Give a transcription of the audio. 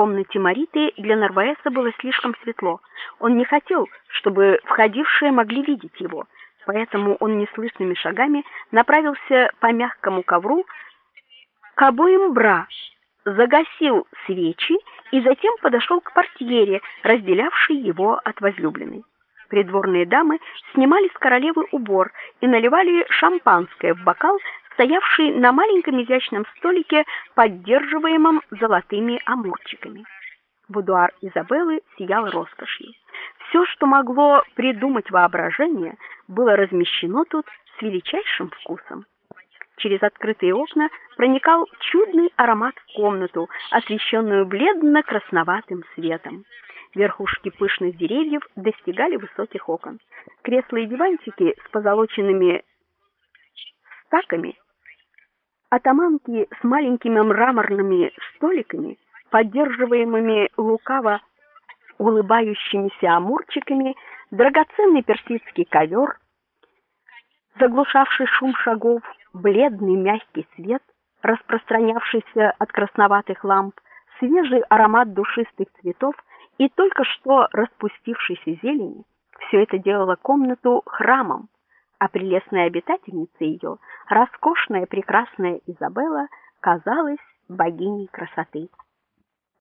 комнате Мариты для Нарваеса было слишком светло. Он не хотел, чтобы входившие могли видеть его, поэтому он неслышными шагами направился по мягкому ковру к обоим бра, загасил свечи и затем подошел к портьере, разделявшей его от возлюбленной. Придворные дамы снимали с королевы убор и наливали шампанское в бокал, стоявший на маленьком изящном столике, поддерживаемом золотыми амурчиками. Будуар Изабеллы сиял роскошью. Все, что могло придумать воображение, было размещено тут с величайшим вкусом. Через открытые окна проникал чудный аромат в комнату, освещенную бледно-красноватым светом. Верхушки пышных деревьев достигали высоких окон. Кресла и диванчики с позолоченными стаками, атаманки с маленькими мраморными столиками, поддерживаемыми лукаво улыбающимися амурчиками, драгоценный персидский ковер, заглушавший шум шагов, бледный мягкий свет, распространявшийся от красноватых ламп, свежий аромат душистых цветов и только что распустившейся зелени, все это делало комнату храмом, а прелестная обитательница ее, роскошная прекрасная Изабелла, казалась богиней красоты.